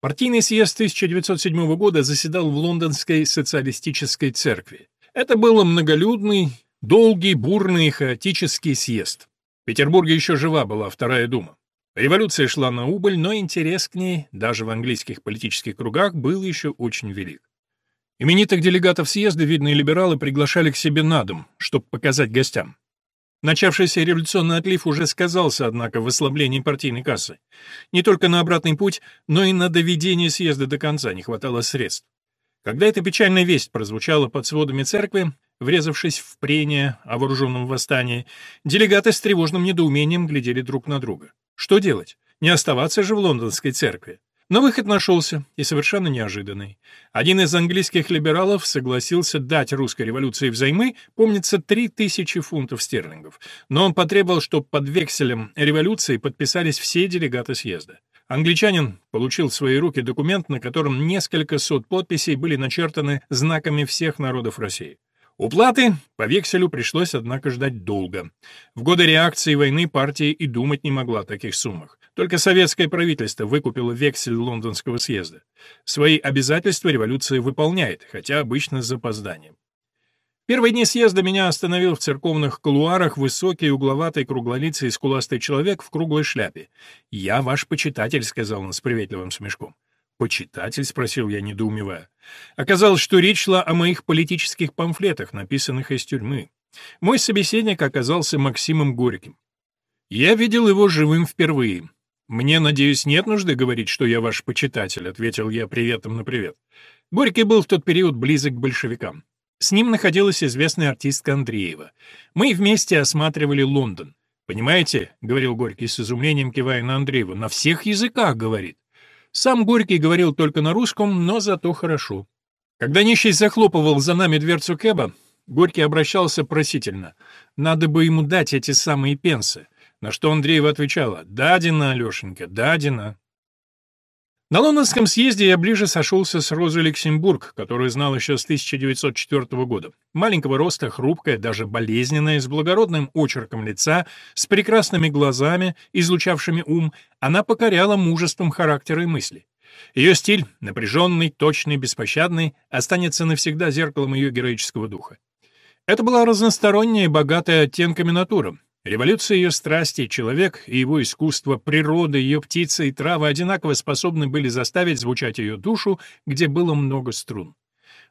Партийный съезд 1907 года заседал в Лондонской социалистической церкви. Это был многолюдный, долгий, бурный хаотический съезд. В Петербурге еще жива была Вторая Дума. Революция шла на убыль, но интерес к ней, даже в английских политических кругах, был еще очень велик. Именитых делегатов съезда видные либералы приглашали к себе на дом, чтобы показать гостям. Начавшийся революционный отлив уже сказался, однако, в ослаблении партийной кассы. Не только на обратный путь, но и на доведение съезда до конца не хватало средств. Когда эта печальная весть прозвучала под сводами церкви, врезавшись в прение о вооруженном восстании, делегаты с тревожным недоумением глядели друг на друга. Что делать? Не оставаться же в лондонской церкви. Но выход нашелся, и совершенно неожиданный. Один из английских либералов согласился дать русской революции взаймы, помнится, 3000 фунтов стерлингов. Но он потребовал, чтобы под векселем революции подписались все делегаты съезда. Англичанин получил в свои руки документ, на котором несколько сот подписей были начертаны знаками всех народов России. Уплаты по векселю пришлось, однако, ждать долго. В годы реакции войны партия и думать не могла о таких суммах. Только советское правительство выкупило вексель лондонского съезда. Свои обязательства революция выполняет, хотя обычно с запозданием. Первые дни съезда меня остановил в церковных кулуарах высокий угловатый круглолицый скуластый человек в круглой шляпе. «Я ваш почитатель», — сказал он с приветливым смешком. «Почитатель?» — спросил я, недоумевая. Оказалось, что речь шла о моих политических памфлетах, написанных из тюрьмы. Мой собеседник оказался Максимом Горьким. Я видел его живым впервые. «Мне, надеюсь, нет нужды говорить, что я ваш почитатель», — ответил я приветом на привет. Горький был в тот период близок к большевикам. С ним находилась известная артистка Андреева. Мы вместе осматривали Лондон. «Понимаете», — говорил Горький с изумлением, кивая на Андреева, — «на всех языках говорит». Сам Горький говорил только на русском, но зато хорошо. Когда нищий захлопывал за нами дверцу Кэба, Горький обращался просительно. Надо бы ему дать эти самые пенсы. На что Андреева отвечала «Дадина, Алешенька, дадина». На лондонском съезде я ближе сошелся с Розой Люксембург, которую знал еще с 1904 года. Маленького роста, хрупкая, даже болезненная, с благородным очерком лица, с прекрасными глазами, излучавшими ум, она покоряла мужеством характера и мысли. Ее стиль, напряженный, точный, беспощадный, останется навсегда зеркалом ее героического духа. Это была разносторонняя и богатая оттенками натура, Революция ее страсти, человек и его искусство, природа, ее птицы и травы одинаково способны были заставить звучать ее душу, где было много струн.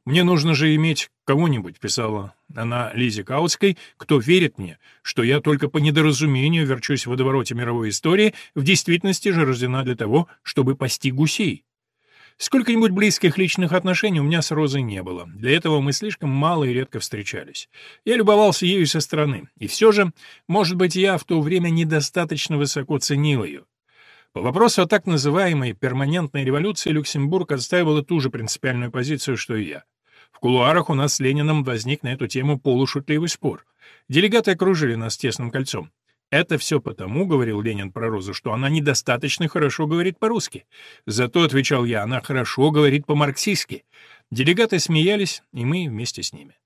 «Мне нужно же иметь кого-нибудь», — писала она Лизе Каутской, «кто верит мне, что я только по недоразумению верчусь в водовороте мировой истории, в действительности же рождена для того, чтобы пасти гусей». Сколько-нибудь близких личных отношений у меня с Розой не было. Для этого мы слишком мало и редко встречались. Я любовался ею со стороны. И все же, может быть, я в то время недостаточно высоко ценил ее. По вопросу о так называемой перманентной революции Люксембург отстаивала ту же принципиальную позицию, что и я. В кулуарах у нас с Лениным возник на эту тему полушутливый спор. Делегаты окружили нас тесным кольцом. Это все потому, — говорил Ленин про Розу, — что она недостаточно хорошо говорит по-русски. Зато, — отвечал я, — она хорошо говорит по-марксистски. Делегаты смеялись, и мы вместе с ними.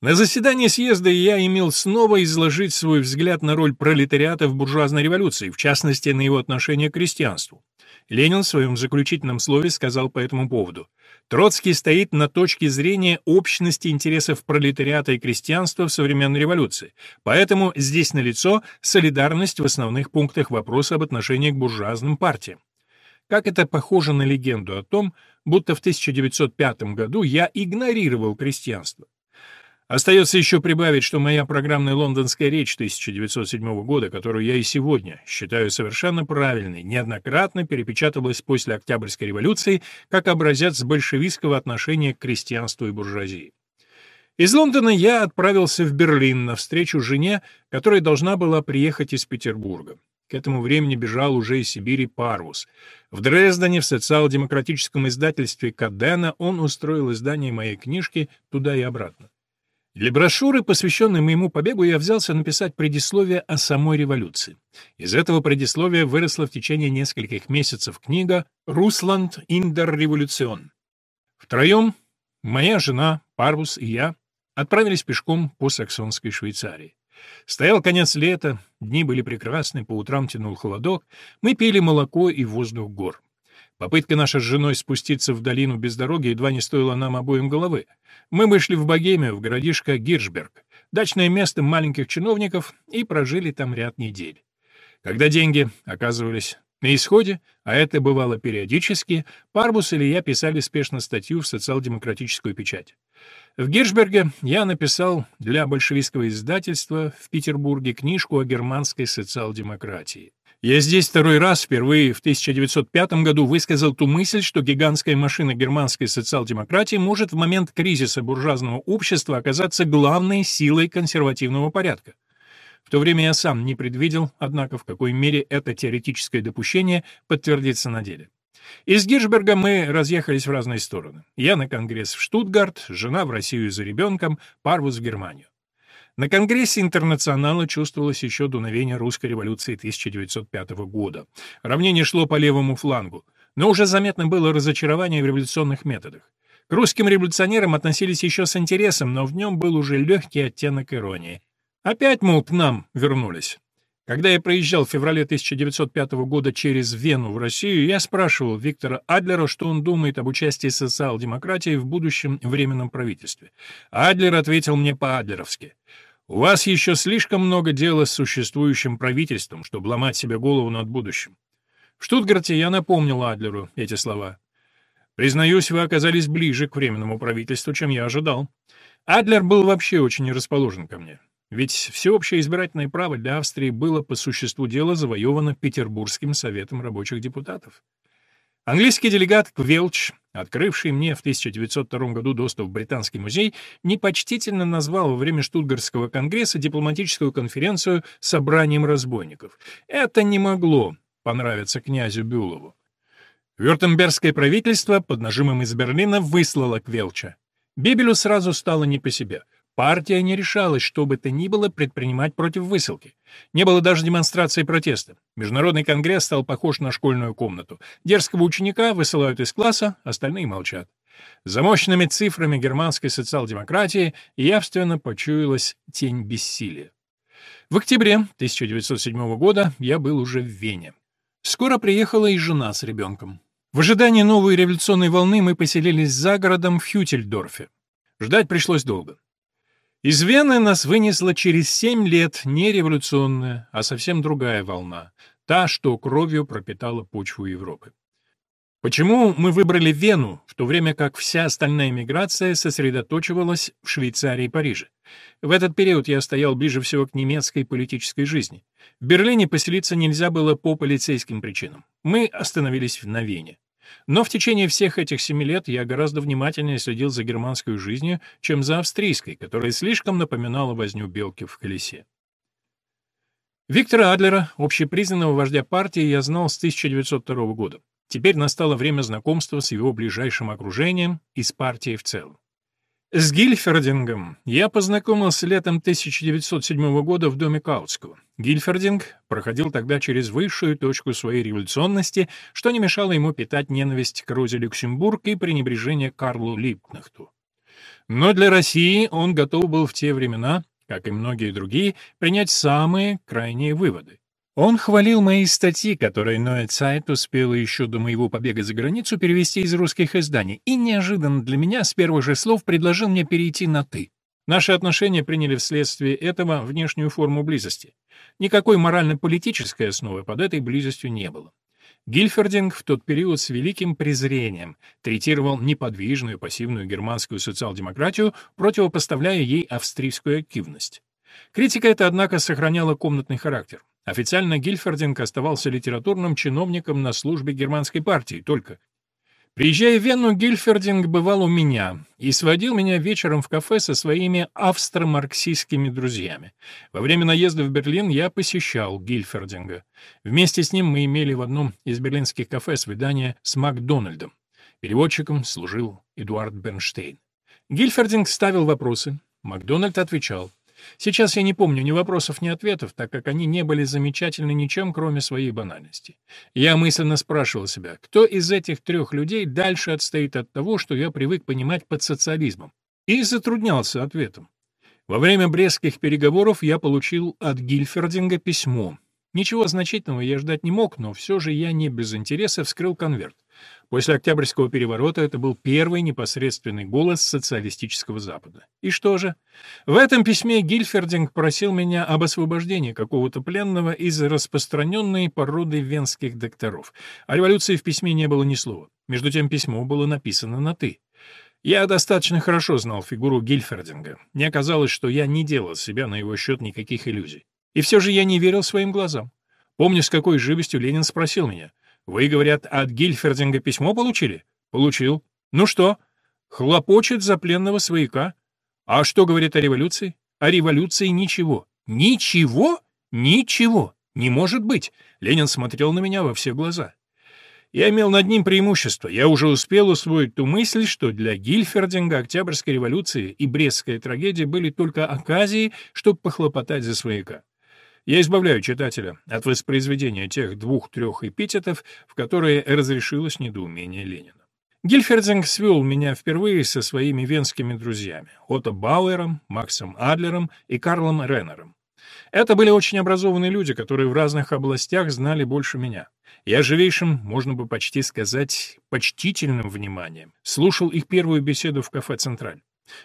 На заседании съезда я имел снова изложить свой взгляд на роль пролетариата в буржуазной революции, в частности, на его отношение к крестьянству. Ленин в своем заключительном слове сказал по этому поводу. Троцкий стоит на точке зрения общности интересов пролетариата и крестьянства в современной революции, поэтому здесь налицо солидарность в основных пунктах вопроса об отношении к буржуазным партиям. Как это похоже на легенду о том, будто в 1905 году я игнорировал крестьянство. Остается еще прибавить, что моя программная лондонская речь 1907 года, которую я и сегодня считаю совершенно правильной, неоднократно перепечатывалась после Октябрьской революции как образец большевистского отношения к крестьянству и буржуазии. Из Лондона я отправился в Берлин на встречу жене, которая должна была приехать из Петербурга. К этому времени бежал уже из Сибири Парвус. В Дрездене в социал-демократическом издательстве Кадена он устроил издание моей книжки туда и обратно. Для брошюры, посвященной моему побегу, я взялся написать предисловие о самой революции. Из этого предисловия выросла в течение нескольких месяцев книга «Русланд индер революцион». Втроем, моя жена, Парвус и я, отправились пешком по саксонской Швейцарии. Стоял конец лета, дни были прекрасны, по утрам тянул холодок, мы пили молоко и воздух гор. Попытка наша с женой спуститься в долину без дороги едва не стоила нам обоим головы. Мы вышли в Богемию, в городишко Гиршберг, дачное место маленьких чиновников, и прожили там ряд недель. Когда деньги оказывались на исходе, а это бывало периодически, Парбус или я писали спешно статью в социал-демократическую печать. В Гиршберге я написал для большевистского издательства в Петербурге книжку о германской социал-демократии. Я здесь второй раз, впервые в 1905 году, высказал ту мысль, что гигантская машина германской социал-демократии может в момент кризиса буржуазного общества оказаться главной силой консервативного порядка. В то время я сам не предвидел, однако, в какой мере это теоретическое допущение подтвердится на деле. Из Гиршберга мы разъехались в разные стороны. Я на конгресс в Штутгарт, жена в Россию за ребенком, Парвус в Германию. На Конгрессе интернационала чувствовалось еще дуновение русской революции 1905 года. Равнение шло по левому флангу, но уже заметно было разочарование в революционных методах. К русским революционерам относились еще с интересом, но в нем был уже легкий оттенок иронии. Опять, мол, к нам вернулись. Когда я проезжал в феврале 1905 года через Вену в Россию, я спрашивал Виктора Адлера, что он думает об участии социал-демократии в будущем временном правительстве. Адлер ответил мне по-адлеровски. У вас еще слишком много дела с существующим правительством, чтобы ломать себе голову над будущим. В Штутгарте я напомнил Адлеру эти слова. Признаюсь, вы оказались ближе к временному правительству, чем я ожидал. Адлер был вообще очень расположен ко мне. Ведь всеобщее избирательное право для Австрии было по существу дела завоевано Петербургским советом рабочих депутатов. Английский делегат Квелч, открывший мне в 1902 году доступ в Британский музей, непочтительно назвал во время Штутгарского конгресса дипломатическую конференцию «собранием разбойников». Это не могло понравиться князю Бюлову. Вюртембергское правительство под нажимом из Берлина выслало Квелча. Бибелю сразу стало не по себе — Партия не решалась, что бы то ни было, предпринимать против высылки. Не было даже демонстрации протеста. Международный конгресс стал похож на школьную комнату. Дерзкого ученика высылают из класса, остальные молчат. За мощными цифрами германской социал-демократии явственно почуялась тень бессилия. В октябре 1907 года я был уже в Вене. Скоро приехала и жена с ребенком. В ожидании новой революционной волны мы поселились за городом в Хютельдорфе. Ждать пришлось долго. Из Вены нас вынесла через семь лет не революционная, а совсем другая волна, та, что кровью пропитала почву Европы. Почему мы выбрали Вену, в то время как вся остальная миграция сосредоточивалась в Швейцарии и Париже? В этот период я стоял ближе всего к немецкой политической жизни. В Берлине поселиться нельзя было по полицейским причинам. Мы остановились на Вене. Но в течение всех этих семи лет я гораздо внимательнее следил за германской жизнью, чем за австрийской, которая слишком напоминала возню белки в колесе. Виктора Адлера, общепризнанного вождя партии, я знал с 1902 года. Теперь настало время знакомства с его ближайшим окружением и с партией в целом. С Гильфердингом я познакомился летом 1907 года в доме Каутского. Гильфердинг проходил тогда через высшую точку своей революционности, что не мешало ему питать ненависть к Розе Люксембург и пренебрежение Карлу Липкнехту. Но для России он готов был в те времена, как и многие другие, принять самые крайние выводы. Он хвалил мои статьи, которые Neue Zeit успела еще до моего побега за границу перевести из русских изданий, и неожиданно для меня с первых же слов предложил мне перейти на «ты». Наши отношения приняли вследствие этого внешнюю форму близости. Никакой морально-политической основы под этой близостью не было. Гильфердинг в тот период с великим презрением третировал неподвижную пассивную германскую социал-демократию, противопоставляя ей австрийскую активность. Критика эта, однако, сохраняла комнатный характер. Официально Гильфердинг оставался литературным чиновником на службе германской партии, только. Приезжая в Вену, Гильфердинг бывал у меня и сводил меня вечером в кафе со своими австро-марксистскими друзьями. Во время наезда в Берлин я посещал Гильфердинга. Вместе с ним мы имели в одном из берлинских кафе свидание с Макдональдом. Переводчиком служил Эдуард Бернштейн. Гильфердинг ставил вопросы, Макдональд отвечал. Сейчас я не помню ни вопросов, ни ответов, так как они не были замечательны ничем, кроме своей банальности. Я мысленно спрашивал себя, кто из этих трех людей дальше отстоит от того, что я привык понимать под социализмом, и затруднялся ответом. Во время брестских переговоров я получил от Гильфердинга письмо. Ничего значительного я ждать не мог, но все же я не без интереса вскрыл конверт. После Октябрьского переворота это был первый непосредственный голос социалистического Запада. И что же? В этом письме Гильфердинг просил меня об освобождении какого-то пленного из распространенной породы венских докторов. О революции в письме не было ни слова. Между тем письмо было написано на «ты». Я достаточно хорошо знал фигуру Гильфердинга. Мне казалось, что я не делал себя на его счет никаких иллюзий. И все же я не верил своим глазам. Помню, с какой живостью Ленин спросил меня. «Вы, говорят, от Гильфердинга письмо получили?» «Получил». «Ну что?» «Хлопочет за пленного свояка». «А что говорит о революции?» «О революции ничего». «Ничего? Ничего! Не может быть!» Ленин смотрел на меня во все глаза. Я имел над ним преимущество. Я уже успел усвоить ту мысль, что для Гильфердинга Октябрьская революция и Брестская трагедия были только оказией, чтобы похлопотать за свояка. Я избавляю читателя от воспроизведения тех двух-трех эпитетов, в которые разрешилось недоумение Ленина. Гильфердинг свел меня впервые со своими венскими друзьями — Отто Бауэром, Максом Адлером и Карлом Реннером. Это были очень образованные люди, которые в разных областях знали больше меня. Я живейшим, можно бы почти сказать, почтительным вниманием слушал их первую беседу в кафе «Централь».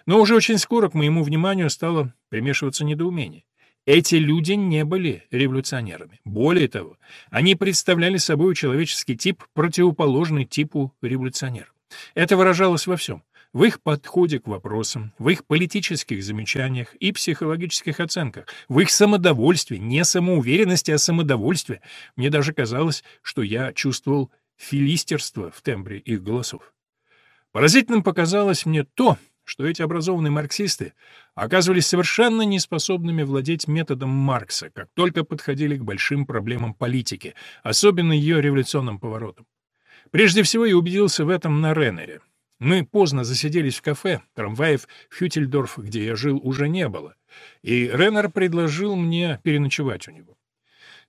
Но уже очень скоро к моему вниманию стало примешиваться недоумение. Эти люди не были революционерами. Более того, они представляли собой человеческий тип, противоположный типу революционеров. Это выражалось во всем. В их подходе к вопросам, в их политических замечаниях и психологических оценках, в их самодовольстве, не самоуверенности, а самодовольстве. Мне даже казалось, что я чувствовал филистерство в тембре их голосов. Поразительным показалось мне то, что эти образованные марксисты оказывались совершенно неспособными владеть методом Маркса, как только подходили к большим проблемам политики, особенно ее революционным поворотам. Прежде всего я убедился в этом на Реннере. Мы поздно засиделись в кафе, трамваев в Хютельдорф, где я жил, уже не было, и Реннер предложил мне переночевать у него.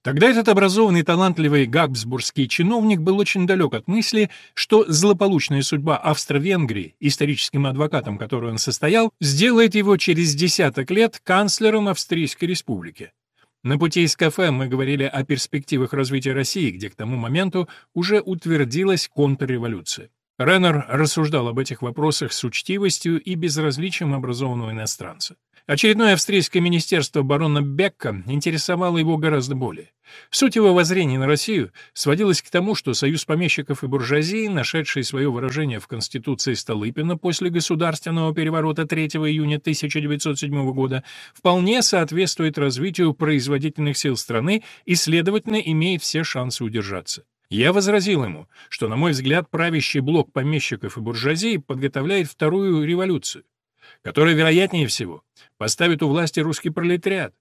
Тогда этот образованный талантливый габсбургский чиновник был очень далек от мысли, что злополучная судьба Австро-Венгрии, историческим адвокатом которой он состоял, сделает его через десяток лет канцлером Австрийской республики. На пути из кафе мы говорили о перспективах развития России, где к тому моменту уже утвердилась контрреволюция. Реннер рассуждал об этих вопросах с учтивостью и безразличием образованного иностранца. Очередное австрийское министерство барона Бекка интересовало его гораздо более. Суть его воззрений на Россию сводилась к тому, что союз помещиков и буржуазии, нашедший свое выражение в Конституции Столыпина после государственного переворота 3 июня 1907 года, вполне соответствует развитию производительных сил страны и, следовательно, имеет все шансы удержаться. Я возразил ему, что, на мой взгляд, правящий блок помещиков и буржуазии подготовляет вторую революцию которая, вероятнее всего, поставит у власти русский пролетариат.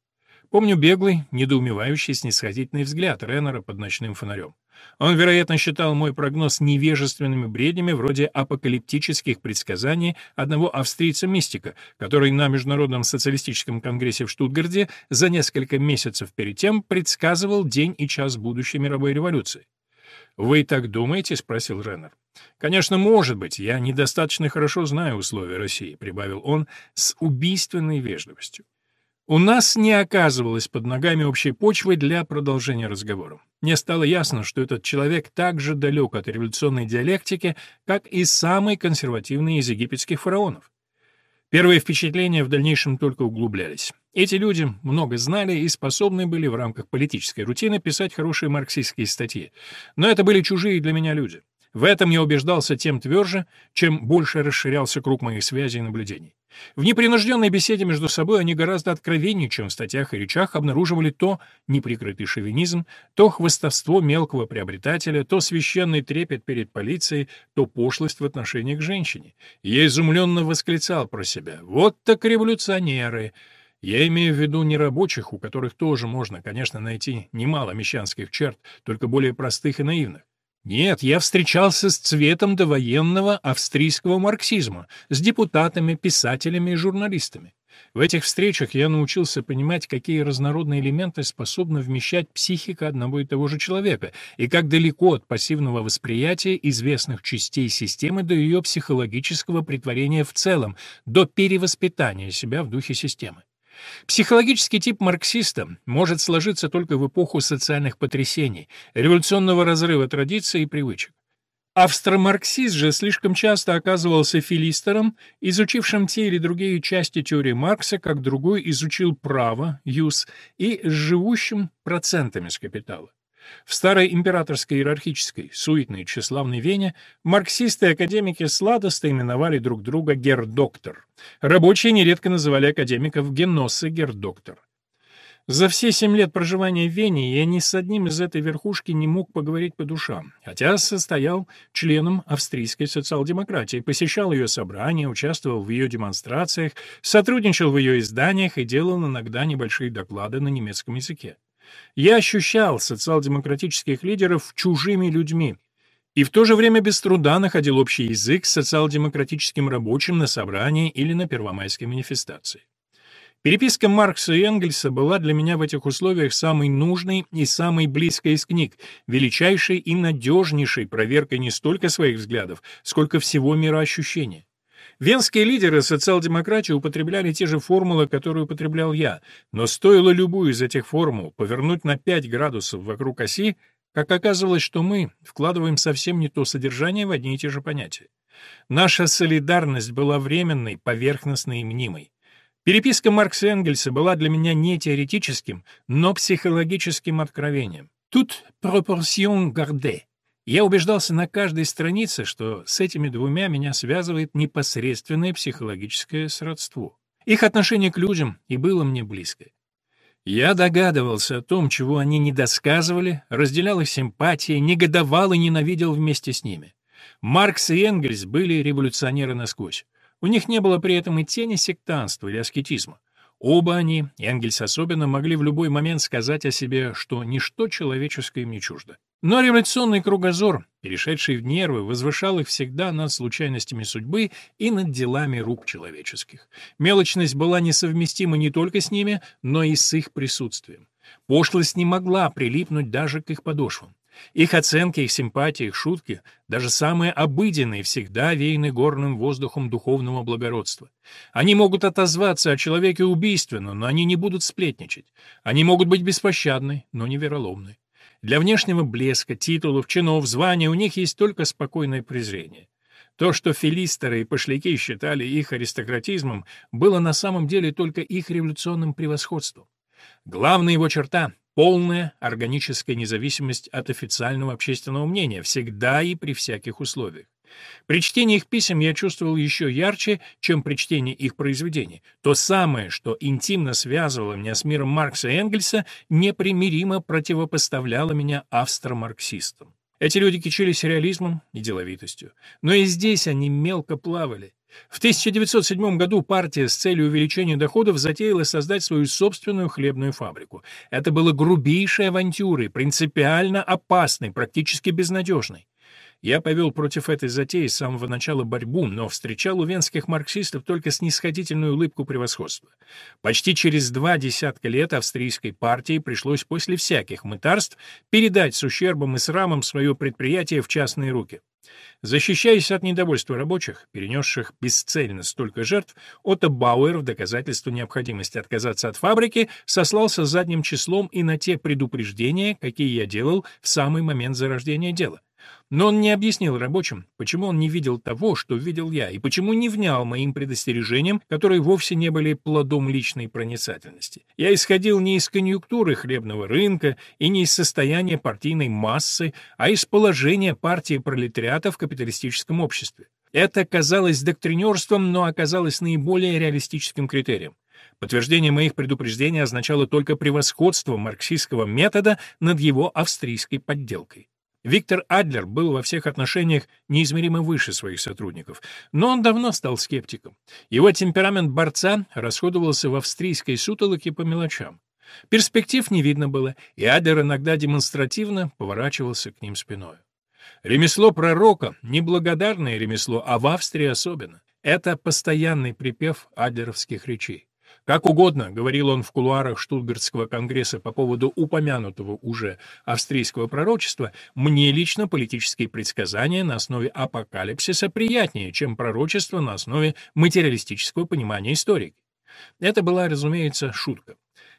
Помню беглый, недоумевающий, снисходительный взгляд Реннера под ночным фонарем. Он, вероятно, считал мой прогноз невежественными бреднями вроде апокалиптических предсказаний одного австрийца-мистика, который на Международном социалистическом конгрессе в Штутгарте за несколько месяцев перед тем предсказывал день и час будущей мировой революции. «Вы так думаете?» — спросил Реннер. «Конечно, может быть, я недостаточно хорошо знаю условия России», — прибавил он с убийственной вежливостью. У нас не оказывалось под ногами общей почвы для продолжения разговора. Мне стало ясно, что этот человек так же далек от революционной диалектики, как и самый консервативный из египетских фараонов. Первые впечатления в дальнейшем только углублялись. Эти люди много знали и способны были в рамках политической рутины писать хорошие марксистские статьи. Но это были чужие для меня люди. В этом я убеждался тем тверже, чем больше расширялся круг моих связей и наблюдений. В непринужденной беседе между собой они гораздо откровеннее, чем в статьях и речах, обнаруживали то неприкрытый шовинизм, то хвостовство мелкого приобретателя, то священный трепет перед полицией, то пошлость в отношении к женщине. я изумленно восклицал про себя «Вот так революционеры!» Я имею в виду не рабочих, у которых тоже можно, конечно, найти немало мещанских черт, только более простых и наивных. Нет, я встречался с цветом довоенного австрийского марксизма, с депутатами, писателями и журналистами. В этих встречах я научился понимать, какие разнородные элементы способна вмещать психика одного и того же человека, и как далеко от пассивного восприятия известных частей системы до ее психологического притворения в целом, до перевоспитания себя в духе системы. Психологический тип марксиста может сложиться только в эпоху социальных потрясений, революционного разрыва традиций и привычек. Австромарксист же слишком часто оказывался филистером, изучившим те или другие части теории Маркса, как другой изучил право, юс, и живущим процентами с капитала. В старой императорской иерархической, суетной, тщеславной Вене марксисты и академики сладосто именовали друг друга гердоктор. Рабочие нередко называли академиков геноссы гердоктор. За все семь лет проживания в Вене я ни с одним из этой верхушки не мог поговорить по душам, хотя состоял членом австрийской социал-демократии, посещал ее собрания, участвовал в ее демонстрациях, сотрудничал в ее изданиях и делал иногда небольшие доклады на немецком языке. Я ощущал социал-демократических лидеров чужими людьми, и в то же время без труда находил общий язык с социал-демократическим рабочим на собрании или на первомайской манифестации. Переписка Маркса и Энгельса была для меня в этих условиях самой нужной и самой близкой из книг, величайшей и надежнейшей проверкой не столько своих взглядов, сколько всего мироощущения. Венские лидеры социал-демократии употребляли те же формулы, которые употреблял я, но стоило любую из этих формул повернуть на 5 градусов вокруг оси, как оказывалось, что мы вкладываем совсем не то содержание в одни и те же понятия. Наша солидарность была временной, поверхностной и мнимой. Переписка Маркса и Энгельса была для меня не теоретическим, но психологическим откровением. Тут пропорцион гарде. Я убеждался на каждой странице, что с этими двумя меня связывает непосредственное психологическое сродство. Их отношение к людям и было мне близко. Я догадывался о том, чего они не досказывали, разделял их симпатии, негодовал и ненавидел вместе с ними. Маркс и Энгельс были революционеры насквозь. У них не было при этом и тени сектанства или аскетизма. Оба они, Энгельс особенно, могли в любой момент сказать о себе, что ничто человеческое им не чуждо. Но революционный кругозор, перешедший в нервы, возвышал их всегда над случайностями судьбы и над делами рук человеческих. Мелочность была несовместима не только с ними, но и с их присутствием. Пошлость не могла прилипнуть даже к их подошвам. Их оценки, их симпатии, их шутки, даже самые обыденные, всегда веяны горным воздухом духовного благородства. Они могут отозваться о человеке убийственно, но они не будут сплетничать. Они могут быть беспощадны, но не вероломны. Для внешнего блеска, титулов, чинов, звания у них есть только спокойное презрение. То, что филистеры и пошляки считали их аристократизмом, было на самом деле только их революционным превосходством. Главная его черта Полная органическая независимость от официального общественного мнения, всегда и при всяких условиях. При чтении их писем я чувствовал еще ярче, чем при чтении их произведений. То самое, что интимно связывало меня с миром Маркса и Энгельса, непримиримо противопоставляло меня австро-марксистам. Эти люди кичились реализмом и деловитостью. Но и здесь они мелко плавали. В 1907 году партия с целью увеличения доходов затеяла создать свою собственную хлебную фабрику. Это было грубейшей авантюрой, принципиально опасной, практически безнадежной. Я повел против этой затеи с самого начала борьбу, но встречал у венских марксистов только снисходительную улыбку превосходства. Почти через два десятка лет австрийской партии пришлось после всяких мытарств передать с ущербом и срамом свое предприятие в частные руки. Защищаясь от недовольства рабочих, перенесших бесцельно столько жертв, Отто Бауэр в доказательство необходимости отказаться от фабрики сослался задним числом и на те предупреждения, какие я делал в самый момент зарождения дела. Но он не объяснил рабочим, почему он не видел того, что видел я, и почему не внял моим предостережениям, которые вовсе не были плодом личной проницательности. Я исходил не из конъюнктуры хлебного рынка и не из состояния партийной массы, а из положения партии пролетариата в капиталистическом обществе. Это казалось доктринерством, но оказалось наиболее реалистическим критерием. Подтверждение моих предупреждений означало только превосходство марксистского метода над его австрийской подделкой. Виктор Адлер был во всех отношениях неизмеримо выше своих сотрудников, но он давно стал скептиком. Его темперамент борца расходовался в австрийской сутолоке по мелочам. Перспектив не видно было, и Адлер иногда демонстративно поворачивался к ним спиной. Ремесло пророка — неблагодарное ремесло, а в Австрии особенно. Это постоянный припев адлеровских речей. Как угодно, говорил он в кулуарах Штутгартского конгресса по поводу упомянутого уже австрийского пророчества, мне лично политические предсказания на основе апокалипсиса приятнее, чем пророчество на основе материалистического понимания истории. Это была, разумеется, шутка.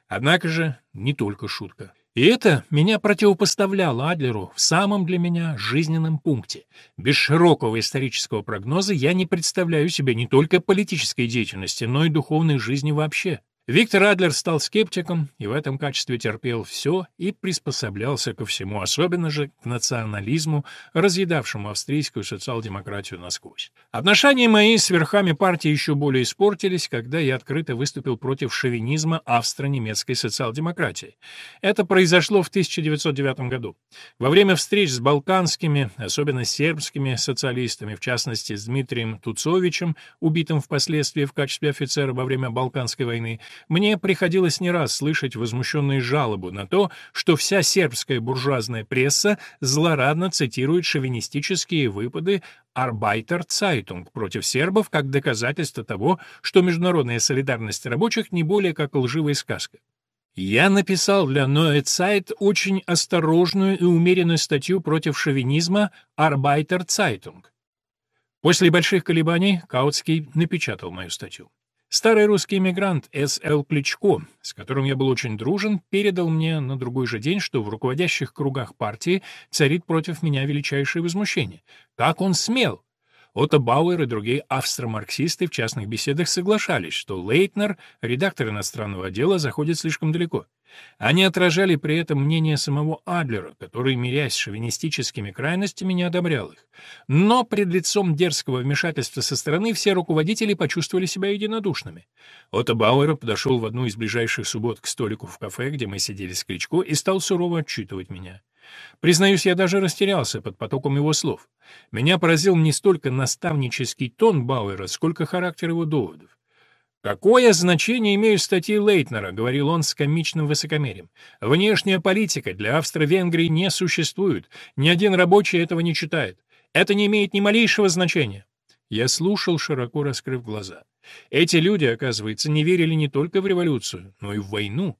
Однако же не только шутка. И это меня противопоставляло Адлеру в самом для меня жизненном пункте. Без широкого исторического прогноза я не представляю себе не только политической деятельности, но и духовной жизни вообще. Виктор Адлер стал скептиком и в этом качестве терпел все и приспособлялся ко всему, особенно же к национализму, разъедавшему австрийскую социал-демократию насквозь. Отношения мои с верхами партии еще более испортились, когда я открыто выступил против шовинизма австро-немецкой социал-демократии. Это произошло в 1909 году. Во время встреч с балканскими, особенно сербскими социалистами, в частности с Дмитрием Туцовичем, убитым впоследствии в качестве офицера во время Балканской войны, мне приходилось не раз слышать возмущенные жалобы на то, что вся сербская буржуазная пресса злорадно цитирует шовинистические выпады Arbeiter Zeitung против сербов как доказательство того, что международная солидарность рабочих не более как лживая сказка. Я написал для Neue Zeit очень осторожную и умеренную статью против шовинизма Arbeiter Zeitung. После больших колебаний Каутский напечатал мою статью. Старый русский эмигрант С.Л. Кличко, с которым я был очень дружен, передал мне на другой же день, что в руководящих кругах партии царит против меня величайшее возмущение. Как он смел? Отто Бауэр и другие австромарксисты в частных беседах соглашались, что Лейтнер, редактор иностранного отдела, заходит слишком далеко. Они отражали при этом мнение самого Адлера, который, мирясь с шовинистическими крайностями, не одобрял их. Но пред лицом дерзкого вмешательства со стороны все руководители почувствовали себя единодушными. Отто Бауэр подошел в одну из ближайших суббот к столику в кафе, где мы сидели с Кличко, и стал сурово отчитывать меня. Признаюсь, я даже растерялся под потоком его слов. Меня поразил не столько наставнический тон Бауэра, сколько характер его доводов. «Какое значение имеют статьи Лейтнера?» — говорил он с комичным высокомерием. «Внешняя политика для Австро-Венгрии не существует. Ни один рабочий этого не читает. Это не имеет ни малейшего значения». Я слушал, широко раскрыв глаза. Эти люди, оказывается, не верили не только в революцию, но и в войну.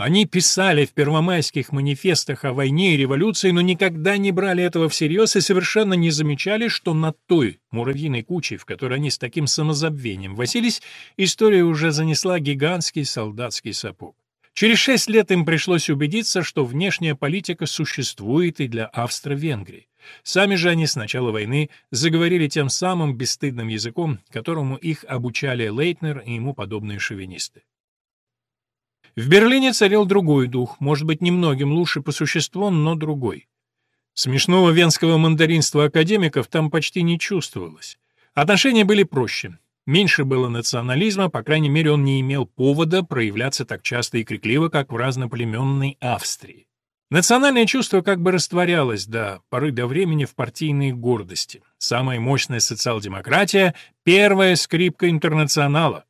Они писали в первомайских манифестах о войне и революции, но никогда не брали этого всерьез и совершенно не замечали, что над той муравьиной кучей, в которой они с таким самозабвением возились, история уже занесла гигантский солдатский сапог. Через шесть лет им пришлось убедиться, что внешняя политика существует и для Австро-Венгрии. Сами же они с начала войны заговорили тем самым бесстыдным языком, которому их обучали Лейтнер и ему подобные шовинисты. В Берлине царил другой дух, может быть, немногим лучше по существу, но другой. Смешного венского мандаринства академиков там почти не чувствовалось. Отношения были проще. Меньше было национализма, по крайней мере, он не имел повода проявляться так часто и крикливо, как в разноплеменной Австрии. Национальное чувство как бы растворялось до поры до времени в партийной гордости. Самая мощная социал-демократия — первая скрипка интернационала.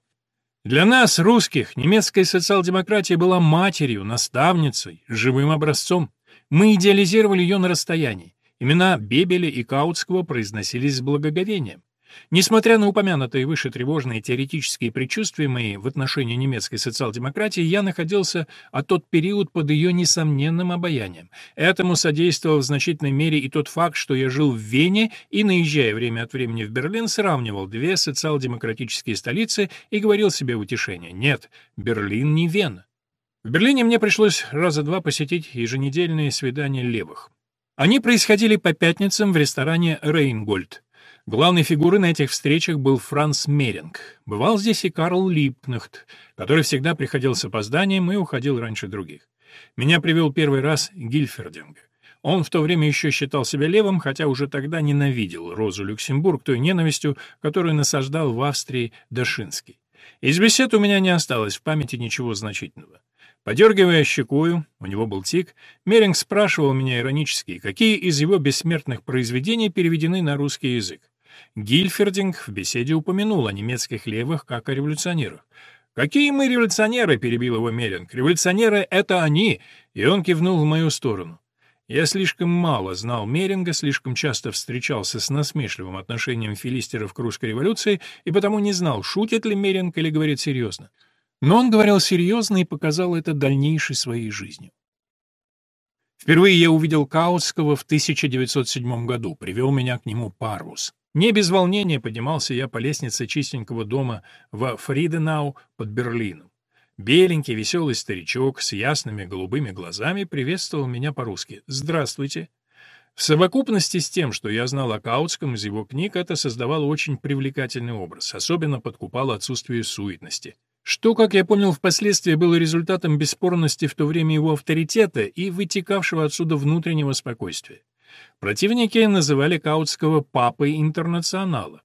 Для нас, русских, немецкая социал-демократия была матерью, наставницей, живым образцом. Мы идеализировали ее на расстоянии. Имена Бебеля и Каутского произносились с благоговением. Несмотря на упомянутые выше тревожные теоретические предчувствия мои в отношении немецкой социал-демократии, я находился от тот период под ее несомненным обаянием. Этому содействовал в значительной мере и тот факт, что я жил в Вене и, наезжая время от времени в Берлин, сравнивал две социал-демократические столицы и говорил себе в утешение «Нет, Берлин не Вена». В Берлине мне пришлось раза два посетить еженедельные свидания левых. Они происходили по пятницам в ресторане «Рейнгольд». Главной фигурой на этих встречах был Франц Меринг. Бывал здесь и Карл Липнахт, который всегда приходил с опозданием и уходил раньше других. Меня привел первый раз Гильфердинг. Он в то время еще считал себя левым, хотя уже тогда ненавидел Розу Люксембург той ненавистью, которую насаждал в Австрии Дашинский. Из бесед у меня не осталось в памяти ничего значительного. Подергивая щекою, у него был тик, Меринг спрашивал меня иронически, какие из его бессмертных произведений переведены на русский язык. Гильфердинг в беседе упомянул о немецких левых как о революционерах. «Какие мы революционеры?» — перебил его Меринг. «Революционеры — это они!» И он кивнул в мою сторону. Я слишком мало знал Меринга, слишком часто встречался с насмешливым отношением филистеров к русской революции и потому не знал, шутит ли Меринг или говорит серьезно. Но он говорил серьезно и показал это дальнейшей своей жизнью. Впервые я увидел Каутского в 1907 году, привел меня к нему Парвус. Не без волнения поднимался я по лестнице чистенького дома во Фриденау под Берлином. Беленький, веселый старичок с ясными голубыми глазами приветствовал меня по-русски. «Здравствуйте». В совокупности с тем, что я знал о Каутском из его книг, это создавало очень привлекательный образ, особенно подкупало отсутствие суетности. Что, как я понял впоследствии, было результатом бесспорности в то время его авторитета и вытекавшего отсюда внутреннего спокойствия. Противники называли Каутского «папой интернационала».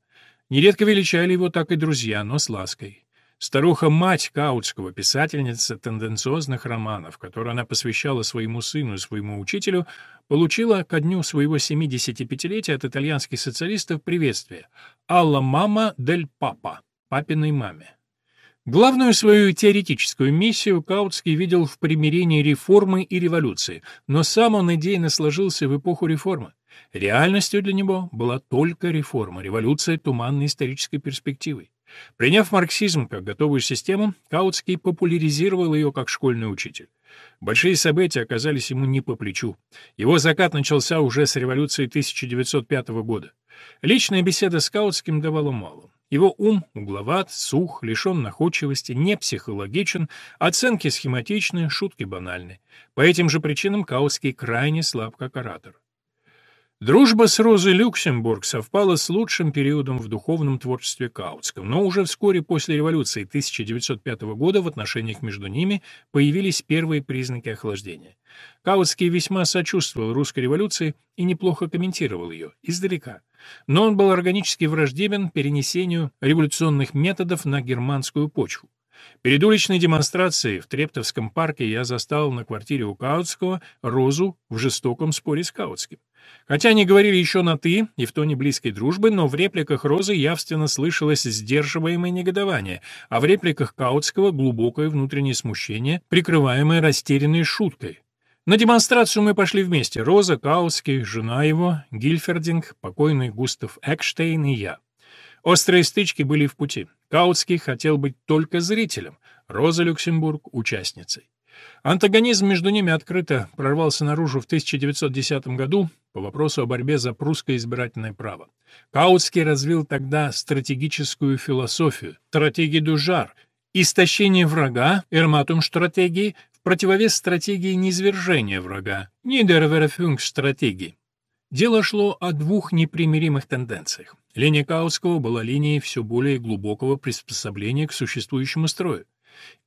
Нередко величали его так и друзья, но с лаской. Старуха-мать Каутского, писательница тенденциозных романов, которую она посвящала своему сыну и своему учителю, получила ко дню своего 75-летия от итальянских социалистов приветствие «Алла мама дель папа» — папиной маме. Главную свою теоретическую миссию Каутский видел в примирении реформы и революции, но сам он идейно сложился в эпоху реформы. Реальностью для него была только реформа, революция туманной исторической перспективой. Приняв марксизм как готовую систему, Каутский популяризировал ее как школьный учитель. Большие события оказались ему не по плечу. Его закат начался уже с революции 1905 года. Личная беседа с Каутским давала мало. Его ум угловат, сух, лишен находчивости, не психологичен, оценки схематичны, шутки банальны. По этим же причинам Каутский крайне слаб как оратор. Дружба с Розой Люксембург совпала с лучшим периодом в духовном творчестве Каутского, но уже вскоре после революции 1905 года в отношениях между ними появились первые признаки охлаждения. Каутский весьма сочувствовал русской революции и неплохо комментировал ее, издалека. Но он был органически враждебен перенесению революционных методов на германскую почву. Перед уличной демонстрацией в Трептовском парке я застал на квартире у Каутского Розу в жестоком споре с Каутским. Хотя они говорили еще на «ты» и в тоне близкой дружбы, но в репликах Розы явственно слышалось сдерживаемое негодование, а в репликах Каутского — глубокое внутреннее смущение, прикрываемое растерянной шуткой. На демонстрацию мы пошли вместе — Роза, Каутский, жена его, Гильфердинг, покойный Густав Экштейн и я. Острые стычки были в пути. Каутский хотел быть только зрителем, Роза Люксембург — участницей. Антагонизм между ними открыто прорвался наружу в 1910 году по вопросу о борьбе за прусское избирательное право. Каутский развил тогда стратегическую философию, стратегию Дужар, истощение врага, эрматум стратегии, в противовес стратегии низвержения врага, нидерверфюнг стратегии. Дело шло о двух непримиримых тенденциях. Линия Каутского была линией все более глубокого приспособления к существующему строю.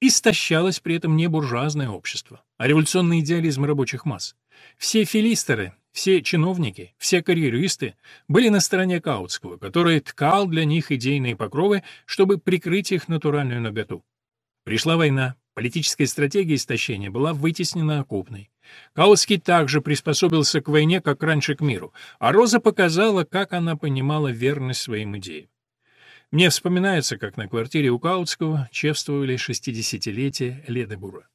Истощалось при этом не буржуазное общество, а революционный идеализм рабочих масс. Все филистеры, все чиновники, все карьеристы были на стороне Каутского, который ткал для них идейные покровы, чтобы прикрыть их натуральную наготу. Пришла война, политическая стратегия истощения была вытеснена окопной. Каутский также приспособился к войне, как раньше к миру, а Роза показала, как она понимала верность своим идеям. Мне вспоминается, как на квартире у Каутского чествовали шестидесятилетие Ледебура.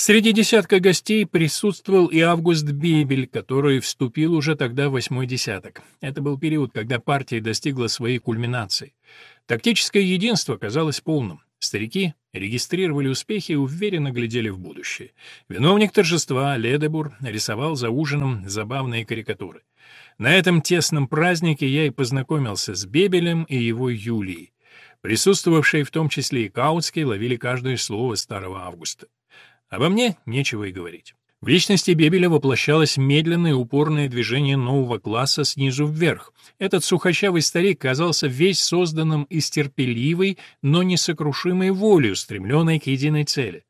Среди десятка гостей присутствовал и Август Бебель, который вступил уже тогда в восьмой десяток. Это был период, когда партия достигла своей кульминации. Тактическое единство казалось полным. Старики регистрировали успехи и уверенно глядели в будущее. Виновник торжества, Ледебур, рисовал за ужином забавные карикатуры. На этом тесном празднике я и познакомился с Бебелем и его Юлией. Присутствовавшие в том числе и Каутский ловили каждое слово старого Августа. Обо мне нечего и говорить. В личности Бебеля воплощалось медленное упорное движение нового класса снизу вверх. Этот сухощавый старик казался весь созданным из терпеливой, но несокрушимой воли, устремленной к единой цели.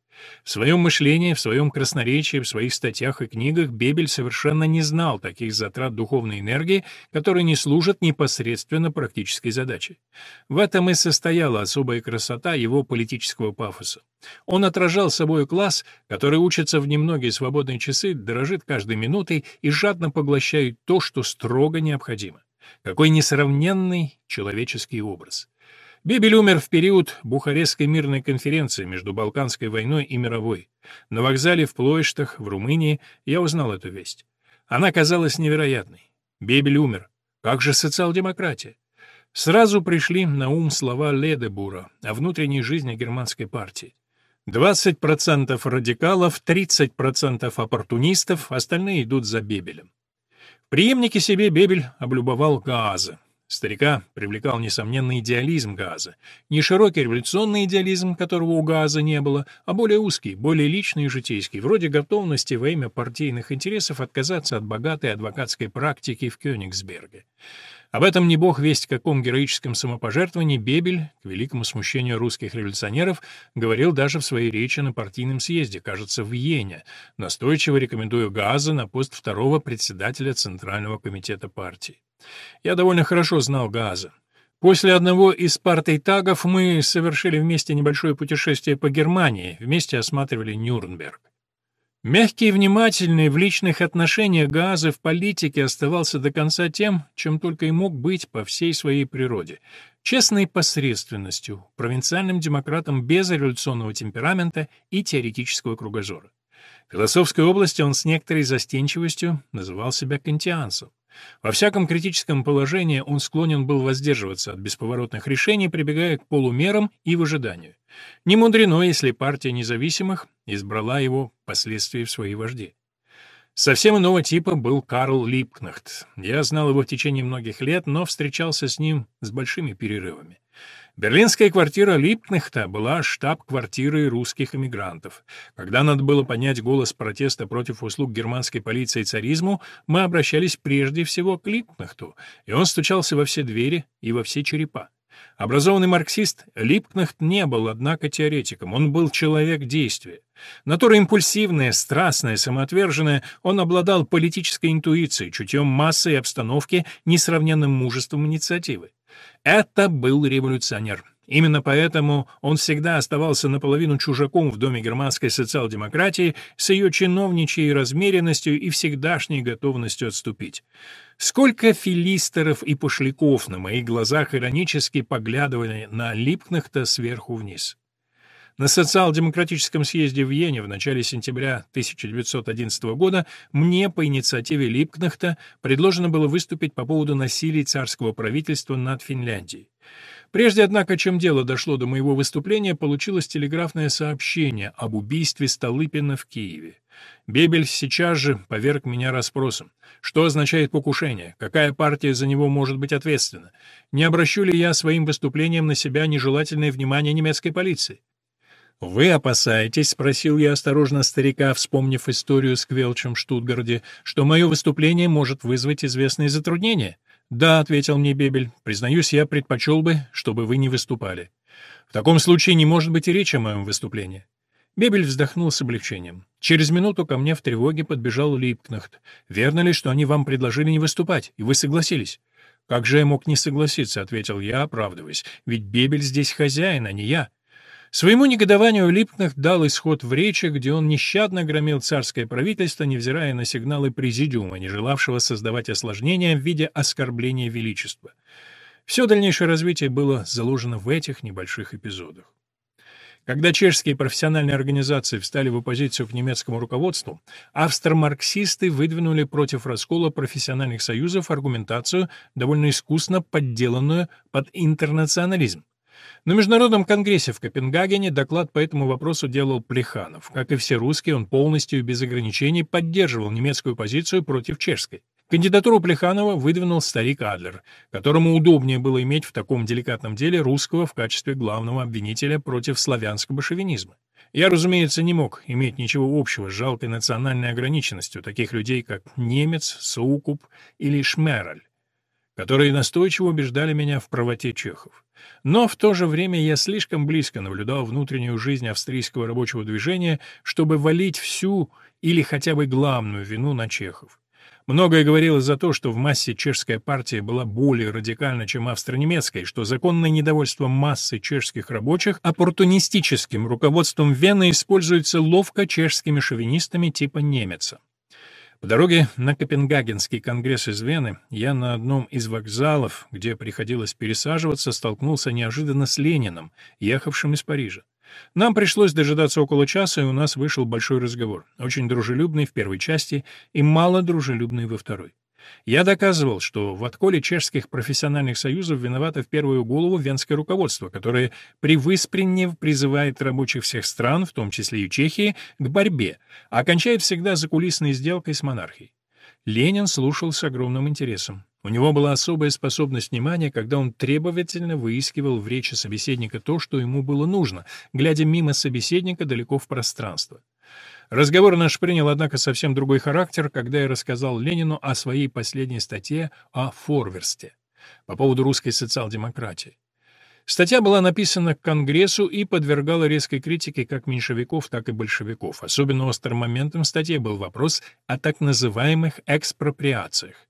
В своем мышлении, в своем красноречии, в своих статьях и книгах Бебель совершенно не знал таких затрат духовной энергии, которые не служат непосредственно практической задаче. В этом и состояла особая красота его политического пафоса. Он отражал собой класс, который учится в немногие свободные часы, дорожит каждой минутой и жадно поглощает то, что строго необходимо. Какой несравненный человеческий образ. Бебель умер в период Бухарестской мирной конференции между Балканской войной и мировой. На вокзале в Плойштах, в Румынии, я узнал эту весть. Она казалась невероятной. Бебель умер. Как же социал-демократия? Сразу пришли на ум слова Ледебура о внутренней жизни германской партии. 20% радикалов, 30% оппортунистов, остальные идут за Бебелем. В преемнике себе Бебель облюбовал Гааза. Старика привлекал несомненный идеализм Газа. Не широкий революционный идеализм, которого у Газа не было, а более узкий, более личный и житейский, вроде готовности во имя партийных интересов отказаться от богатой адвокатской практики в Кёнигсберге. Об этом не бог весть каком героическом самопожертвовании Бебель, к великому смущению русских революционеров, говорил даже в своей речи на партийном съезде, кажется, в Йене, настойчиво рекомендуя Газа на пост второго председателя Центрального комитета партии. Я довольно хорошо знал Газа. После одного из партий-тагов мы совершили вместе небольшое путешествие по Германии, вместе осматривали Нюрнберг. Мягкий и внимательный в личных отношениях Газа в политике оставался до конца тем, чем только и мог быть по всей своей природе — честной посредственностью, провинциальным демократом без революционного темперамента и теоретического кругозора. В философской области он с некоторой застенчивостью называл себя кантианцем. Во всяком критическом положении он склонен был воздерживаться от бесповоротных решений, прибегая к полумерам и выжиданию. Не мудрено, если партия независимых избрала его впоследствии в свои вожди. Совсем иного типа был Карл Липкнахт. Я знал его в течение многих лет, но встречался с ним с большими перерывами. Берлинская квартира Липкнехта была штаб-квартирой русских эмигрантов. Когда надо было поднять голос протеста против услуг германской полиции и царизму, мы обращались прежде всего к Липкнехту, и он стучался во все двери и во все черепа. Образованный марксист, Липкнехт не был, однако, теоретиком, он был человек действия. Натура импульсивная, страстная, самоотверженная, он обладал политической интуицией, чутьем массы и обстановки, несравненным мужеством инициативы. Это был революционер. Именно поэтому он всегда оставался наполовину чужаком в доме германской социал-демократии с ее чиновничьей размеренностью и всегдашней готовностью отступить. Сколько филистеров и пошляков на моих глазах иронически поглядывали на Липкнахта сверху вниз. На социал-демократическом съезде в Йене в начале сентября 1911 года мне по инициативе Липкнахта предложено было выступить по поводу насилия царского правительства над Финляндией. Прежде, однако, чем дело дошло до моего выступления, получилось телеграфное сообщение об убийстве Столыпина в Киеве. Бебель сейчас же поверг меня расспросом. Что означает покушение? Какая партия за него может быть ответственна? Не обращу ли я своим выступлением на себя нежелательное внимание немецкой полиции? «Вы опасаетесь?» — спросил я осторожно старика, вспомнив историю с Квелчем в Штутгарде, «что мое выступление может вызвать известные затруднения?» «Да», — ответил мне Бебель, — «признаюсь, я предпочел бы, чтобы вы не выступали. В таком случае не может быть и речи о моем выступлении». Бебель вздохнул с облегчением. Через минуту ко мне в тревоге подбежал Липкнахт. «Верно ли, что они вам предложили не выступать, и вы согласились?» «Как же я мог не согласиться?» — ответил я, оправдываясь. «Ведь Бебель здесь хозяин, а не я». Своему негодованию Липкнах дал исход в речи, где он нещадно громил царское правительство, невзирая на сигналы президиума, не желавшего создавать осложнения в виде оскорбления величества. Все дальнейшее развитие было заложено в этих небольших эпизодах. Когда чешские профессиональные организации встали в оппозицию к немецкому руководству, австро-марксисты выдвинули против раскола профессиональных союзов аргументацию, довольно искусно подделанную под интернационализм. На Международном конгрессе в Копенгагене доклад по этому вопросу делал Плеханов. Как и все русские, он полностью и без ограничений поддерживал немецкую позицию против чешской. Кандидатуру Плеханова выдвинул старик Адлер, которому удобнее было иметь в таком деликатном деле русского в качестве главного обвинителя против славянского шовинизма. Я, разумеется, не мог иметь ничего общего с жалкой национальной ограниченностью таких людей, как немец, Саукуб или Шмераль, которые настойчиво убеждали меня в правоте чехов. Но в то же время я слишком близко наблюдал внутреннюю жизнь австрийского рабочего движения, чтобы валить всю или хотя бы главную вину на чехов. Многое говорилось за то, что в массе чешская партия была более радикальна, чем австро-немецкая, что законное недовольство массы чешских рабочих оппортунистическим руководством Вены используется ловко чешскими шовинистами типа немеца. По дороге на Копенгагенский конгресс из Вены я на одном из вокзалов, где приходилось пересаживаться, столкнулся неожиданно с Лениным, ехавшим из Парижа. Нам пришлось дожидаться около часа, и у нас вышел большой разговор, очень дружелюбный в первой части и мало дружелюбный во второй. Я доказывал, что в отколе чешских профессиональных союзов виновато в первую голову венское руководство, которое привыспренне призывает рабочих всех стран, в том числе и Чехии, к борьбе, а кончает всегда закулисной сделкой с монархией. Ленин слушал с огромным интересом. У него была особая способность внимания, когда он требовательно выискивал в речи собеседника то, что ему было нужно, глядя мимо собеседника далеко в пространство. Разговор наш принял, однако, совсем другой характер, когда я рассказал Ленину о своей последней статье о Форверсте по поводу русской социал-демократии. Статья была написана к Конгрессу и подвергала резкой критике как меньшевиков, так и большевиков. Особенно острым моментом в статье был вопрос о так называемых экспроприациях.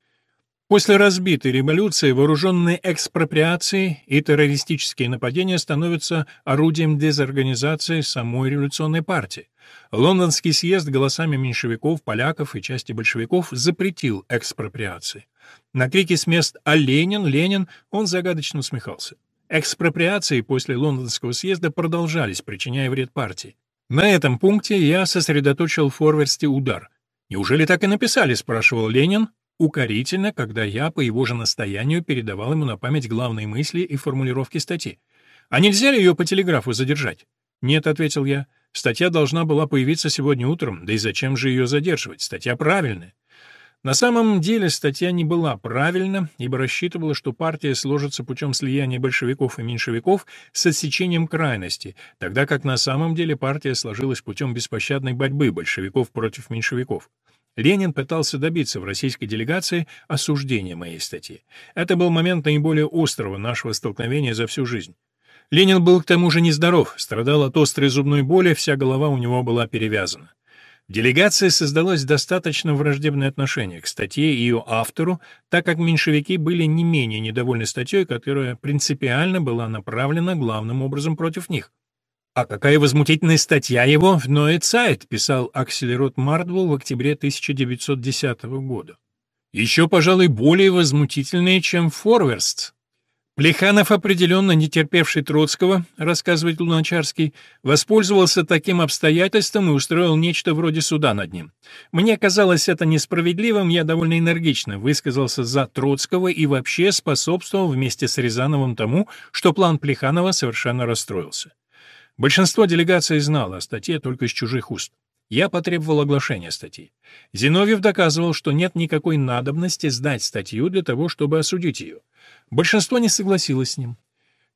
После разбитой революции вооруженные экспроприации и террористические нападения становятся орудием дезорганизации самой революционной партии. Лондонский съезд голосами меньшевиков, поляков и части большевиков запретил экспроприации. На крики с мест «А Ленин! Ленин!» он загадочно усмехался. Экспроприации после лондонского съезда продолжались, причиняя вред партии. На этом пункте я сосредоточил в Форверсте удар. «Неужели так и написали?» — спрашивал Ленин, укорительно, когда я по его же настоянию передавал ему на память главные мысли и формулировки статьи. «А нельзя ли ее по телеграфу задержать?» «Нет», — ответил я. «Статья должна была появиться сегодня утром, да и зачем же ее задерживать? Статья правильная». На самом деле статья не была правильна, ибо рассчитывала, что партия сложится путем слияния большевиков и меньшевиков с отсечением крайности, тогда как на самом деле партия сложилась путем беспощадной борьбы большевиков против меньшевиков. Ленин пытался добиться в российской делегации осуждения моей статьи. Это был момент наиболее острого нашего столкновения за всю жизнь. Ленин был к тому же нездоров, страдал от острой зубной боли, вся голова у него была перевязана. В делегации создалось достаточно враждебное отношение к статье и ее автору, так как меньшевики были не менее недовольны статьей, которая принципиально была направлена главным образом против них. «А какая возмутительная статья его в «Ноэ Цайт», — писал Акселерот Мардвул в октябре 1910 года. «Еще, пожалуй, более возмутительная, чем «Форверст», Плеханов, определенно не терпевший Троцкого, рассказывает Луначарский, воспользовался таким обстоятельством и устроил нечто вроде суда над ним. Мне казалось это несправедливым, я довольно энергично высказался за Троцкого и вообще способствовал вместе с Рязановым тому, что план Плеханова совершенно расстроился. Большинство делегаций знало о статье только из чужих уст. Я потребовал оглашения статьи. Зиновьев доказывал, что нет никакой надобности сдать статью для того, чтобы осудить ее. Большинство не согласилось с ним.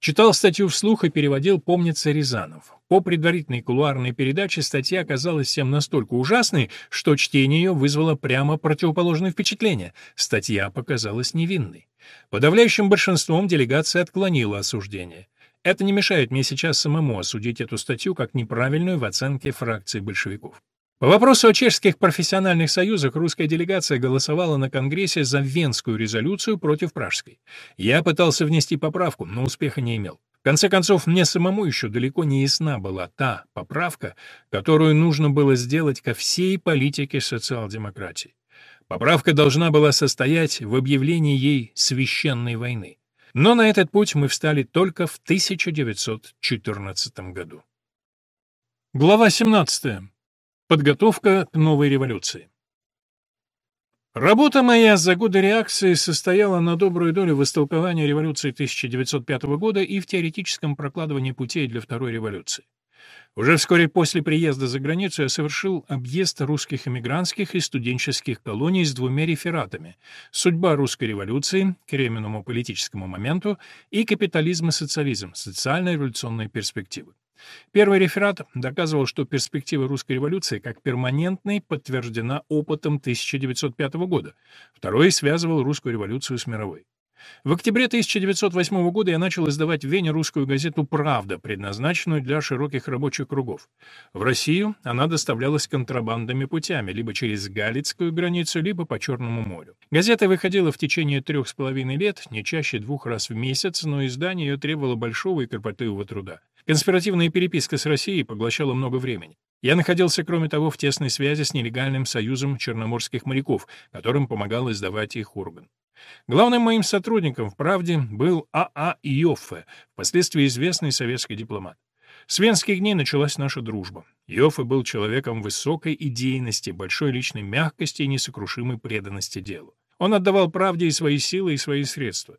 Читал статью вслух и переводил, помнится, Рязанов. По предварительной кулуарной передаче статья оказалась всем настолько ужасной, что чтение ее вызвало прямо противоположное впечатление. Статья показалась невинной. Подавляющим большинством делегация отклонила осуждение. Это не мешает мне сейчас самому осудить эту статью как неправильную в оценке фракции большевиков. По вопросу о чешских профессиональных союзах русская делегация голосовала на Конгрессе за Венскую резолюцию против Пражской. Я пытался внести поправку, но успеха не имел. В конце концов, мне самому еще далеко не ясна была та поправка, которую нужно было сделать ко всей политике социал-демократии. Поправка должна была состоять в объявлении ей священной войны. Но на этот путь мы встали только в 1914 году. Глава 17. Подготовка к новой революции. Работа моя за годы реакции состояла на добрую долю в истолковании революции 1905 года и в теоретическом прокладывании путей для второй революции. Уже вскоре после приезда за границу я совершил объезд русских эмигрантских и студенческих колоний с двумя рефератами «Судьба русской революции» к временному политическому моменту и «Капитализм и социализм. Социально-революционные перспективы». Первый реферат доказывал, что перспектива русской революции как перманентной подтверждена опытом 1905 года. Второй связывал русскую революцию с мировой. В октябре 1908 года я начал издавать в Вене русскую газету «Правда», предназначенную для широких рабочих кругов. В Россию она доставлялась контрабандными путями, либо через Галицкую границу, либо по Черному морю. Газета выходила в течение трех с половиной лет, не чаще двух раз в месяц, но издание ее требовало большого и кропотливого труда. Конспиративная переписка с Россией поглощала много времени. Я находился, кроме того, в тесной связи с нелегальным союзом черноморских моряков, которым помогал издавать их орган. Главным моим сотрудником в «Правде» был А.А. А Иоффе, впоследствии известный советский дипломат. С венских дней началась наша дружба. Йоффе был человеком высокой идейности, большой личной мягкости и несокрушимой преданности делу. Он отдавал правде и свои силы, и свои средства.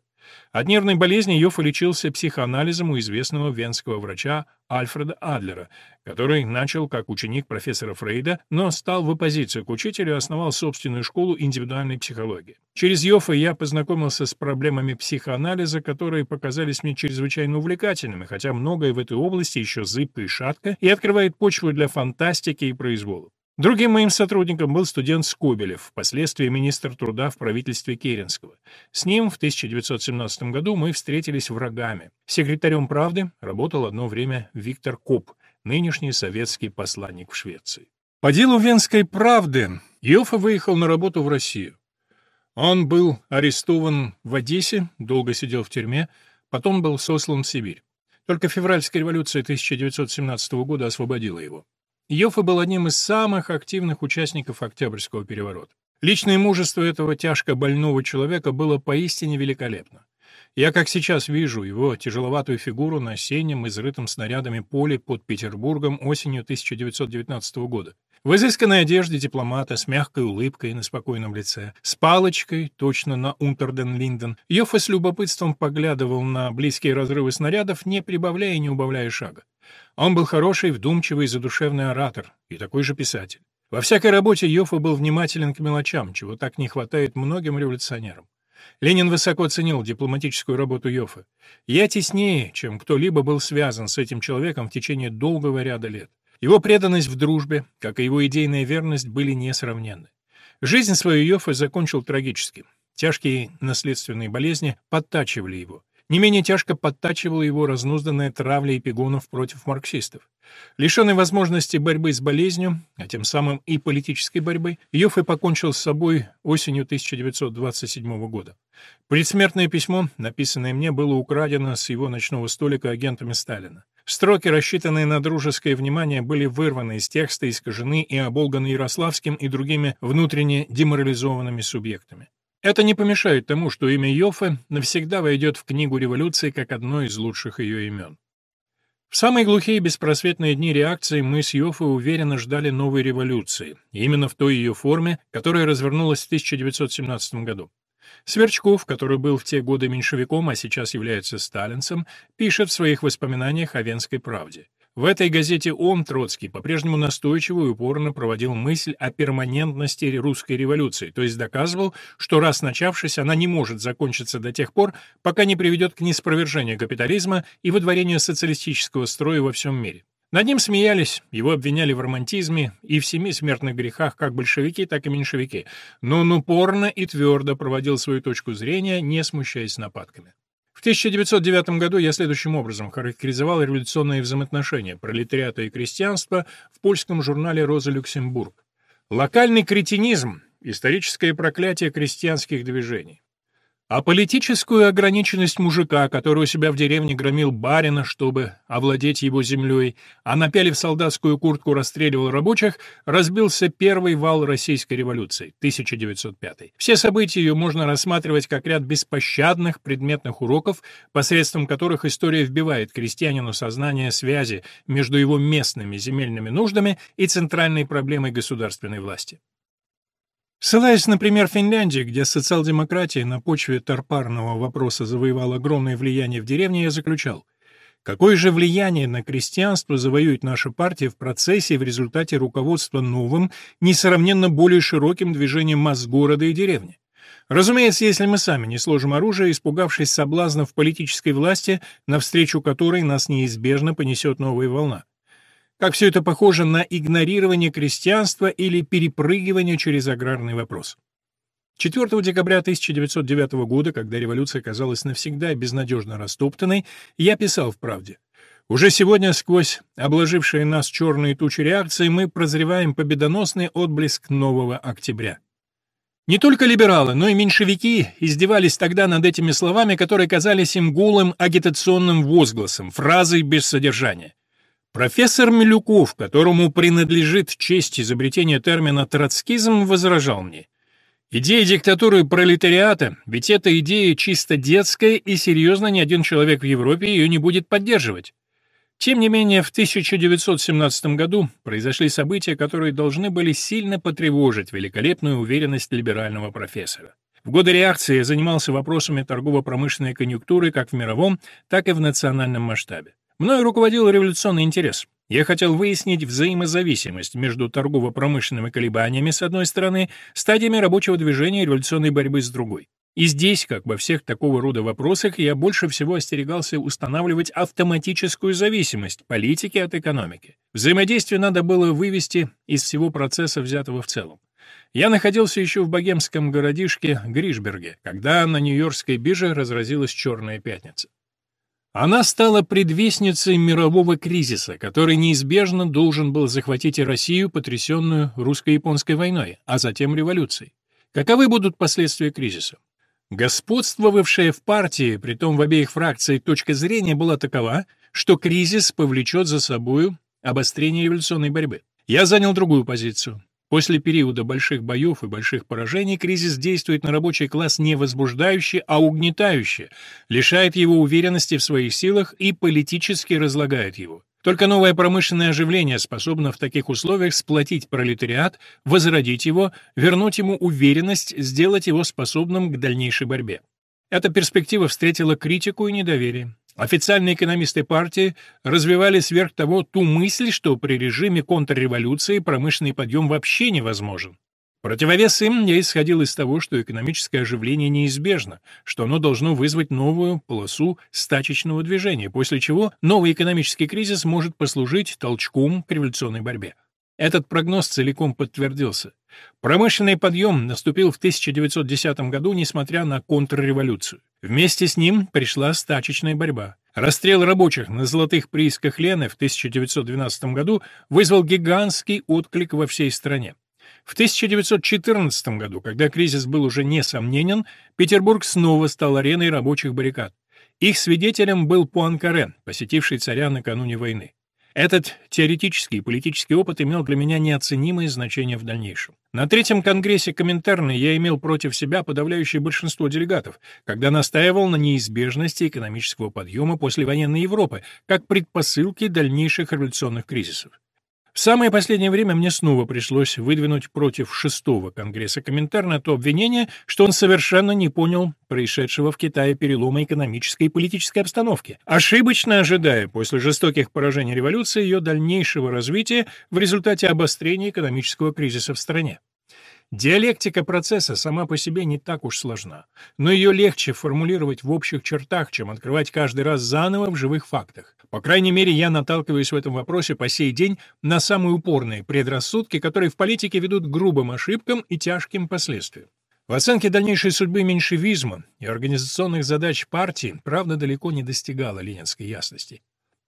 От нервной болезни Йоффе лечился психоанализом у известного венского врача Альфреда Адлера, который начал как ученик профессора Фрейда, но стал в оппозицию к учителю и основал собственную школу индивидуальной психологии. Через Йоффе я познакомился с проблемами психоанализа, которые показались мне чрезвычайно увлекательными, хотя многое в этой области еще зыбко и шатко, и открывает почву для фантастики и произвола. Другим моим сотрудником был студент Скобелев, впоследствии министр труда в правительстве Керенского. С ним в 1917 году мы встретились врагами. Секретарем «Правды» работал одно время Виктор Коп, нынешний советский посланник в Швеции. По делу Венской «Правды» Йоффе выехал на работу в Россию. Он был арестован в Одессе, долго сидел в тюрьме, потом был сослан в Сибирь. Только февральская революция 1917 года освободила его. Йоффе был одним из самых активных участников Октябрьского переворота. Личное мужество этого тяжко больного человека было поистине великолепно. Я, как сейчас вижу, его тяжеловатую фигуру на осеннем, изрытом снарядами поле под Петербургом осенью 1919 года. В изысканной одежде дипломата, с мягкой улыбкой на спокойном лице, с палочкой, точно на Унтерден-Линден, Йоффе с любопытством поглядывал на близкие разрывы снарядов, не прибавляя и не убавляя шага. Он был хороший, вдумчивый, задушевный оратор и такой же писатель. Во всякой работе Йоффе был внимателен к мелочам, чего так не хватает многим революционерам. Ленин высоко ценил дипломатическую работу Йоффе. Я теснее, чем кто-либо был связан с этим человеком в течение долгого ряда лет. Его преданность в дружбе, как и его идейная верность, были несравненны. Жизнь свою Йоффе закончил трагически. Тяжкие наследственные болезни подтачивали его. Не менее тяжко подтачивала его разнузданная травля эпигонов против марксистов. Лишенный возможности борьбы с болезнью, а тем самым и политической борьбы, Йоффе покончил с собой осенью 1927 года. Предсмертное письмо, написанное мне, было украдено с его ночного столика агентами Сталина. Строки, рассчитанные на дружеское внимание, были вырваны из текста, искажены и оболганы Ярославским и другими внутренне деморализованными субъектами. Это не помешает тому, что имя Йоффе навсегда войдет в книгу революции как одно из лучших ее имен. В самые глухие беспросветные дни реакции мы с Йоффе уверенно ждали новой революции, именно в той ее форме, которая развернулась в 1917 году. Сверчков, который был в те годы меньшевиком, а сейчас является сталинцем, пишет в своих воспоминаниях о Венской правде. В этой газете он, Троцкий, по-прежнему настойчиво и упорно проводил мысль о перманентности русской революции, то есть доказывал, что раз начавшись, она не может закончиться до тех пор, пока не приведет к неспровержению капитализма и выдворению социалистического строя во всем мире. Над ним смеялись, его обвиняли в романтизме и в семи смертных грехах как большевики, так и меньшевики, но он упорно и твердо проводил свою точку зрения, не смущаясь нападками. В 1909 году я следующим образом характеризовал революционные взаимоотношения пролетариата и крестьянства в польском журнале «Роза Люксембург». Локальный кретинизм – историческое проклятие крестьянских движений. А политическую ограниченность мужика, который у себя в деревне громил барина, чтобы овладеть его землей, а напялив солдатскую куртку расстреливал рабочих, разбился первый вал российской революции, 1905. Все события ее можно рассматривать как ряд беспощадных предметных уроков, посредством которых история вбивает крестьянину сознание связи между его местными земельными нуждами и центральной проблемой государственной власти. Ссылаясь на пример Финляндии, где социал-демократия на почве торпарного вопроса завоевала огромное влияние в деревне, я заключал, какое же влияние на крестьянство завоюет наша партия в процессе и в результате руководства новым, несравненно более широким движением масс города и деревни? Разумеется, если мы сами не сложим оружие, испугавшись соблазнов политической власти, навстречу которой нас неизбежно понесет новая волна. Как все это похоже на игнорирование крестьянства или перепрыгивание через аграрный вопрос. 4 декабря 1909 года, когда революция казалась навсегда безнадежно растоптанной, я писал в «Правде». Уже сегодня сквозь обложившие нас черные тучи реакции мы прозреваем победоносный отблеск нового октября. Не только либералы, но и меньшевики издевались тогда над этими словами, которые казались им голым агитационным возгласом, фразой без содержания. Профессор Милюков, которому принадлежит честь изобретения термина «троцкизм», возражал мне. Идея диктатуры пролетариата, ведь эта идея чисто детская, и серьезно ни один человек в Европе ее не будет поддерживать. Тем не менее, в 1917 году произошли события, которые должны были сильно потревожить великолепную уверенность либерального профессора. В годы реакции я занимался вопросами торгово-промышленной конъюнктуры как в мировом, так и в национальном масштабе. Мною руководил революционный интерес. Я хотел выяснить взаимозависимость между торгово-промышленными колебаниями с одной стороны, стадиями рабочего движения и революционной борьбы с другой. И здесь, как во всех такого рода вопросах, я больше всего остерегался устанавливать автоматическую зависимость политики от экономики. Взаимодействие надо было вывести из всего процесса, взятого в целом. Я находился еще в богемском городишке Гришберге, когда на Нью-Йоркской бирже разразилась «Черная пятница». Она стала предвестницей мирового кризиса, который неизбежно должен был захватить и Россию, потрясенную русско-японской войной, а затем революцией. Каковы будут последствия кризиса? Господствовавшая в партии, притом в обеих фракциях, точка зрения была такова, что кризис повлечет за собою обострение революционной борьбы. Я занял другую позицию. После периода больших боев и больших поражений кризис действует на рабочий класс не возбуждающе, а угнетающе, лишает его уверенности в своих силах и политически разлагает его. Только новое промышленное оживление способно в таких условиях сплотить пролетариат, возродить его, вернуть ему уверенность, сделать его способным к дальнейшей борьбе. Эта перспектива встретила критику и недоверие. Официальные экономисты партии развивали сверх того ту мысль, что при режиме контрреволюции промышленный подъем вообще невозможен. Противовес им я исходил из того, что экономическое оживление неизбежно, что оно должно вызвать новую полосу стачечного движения, после чего новый экономический кризис может послужить толчком к революционной борьбе. Этот прогноз целиком подтвердился. Промышленный подъем наступил в 1910 году, несмотря на контрреволюцию. Вместе с ним пришла стачечная борьба. Расстрел рабочих на золотых приисках Лены в 1912 году вызвал гигантский отклик во всей стране. В 1914 году, когда кризис был уже несомненен, Петербург снова стал ареной рабочих баррикад. Их свидетелем был Пуанкаре, посетивший царя накануне войны. Этот теоретический и политический опыт имел для меня неоценимое значение в дальнейшем. На третьем конгрессе Коминтерна я имел против себя подавляющее большинство делегатов, когда настаивал на неизбежности экономического подъема после военной Европы как предпосылки дальнейших революционных кризисов. В самое последнее время мне снова пришлось выдвинуть против шестого конгресса Коминтерна то обвинение, что он совершенно не понял происшедшего в Китае перелома экономической и политической обстановки, ошибочно ожидая после жестоких поражений революции ее дальнейшего развития в результате обострения экономического кризиса в стране. Диалектика процесса сама по себе не так уж сложна, но ее легче формулировать в общих чертах, чем открывать каждый раз заново в живых фактах. По крайней мере, я наталкиваюсь в этом вопросе по сей день на самые упорные предрассудки, которые в политике ведут к грубым ошибкам и тяжким последствиям. В оценке дальнейшей судьбы меньшевизма и организационных задач партии правда далеко не достигала ленинской ясности.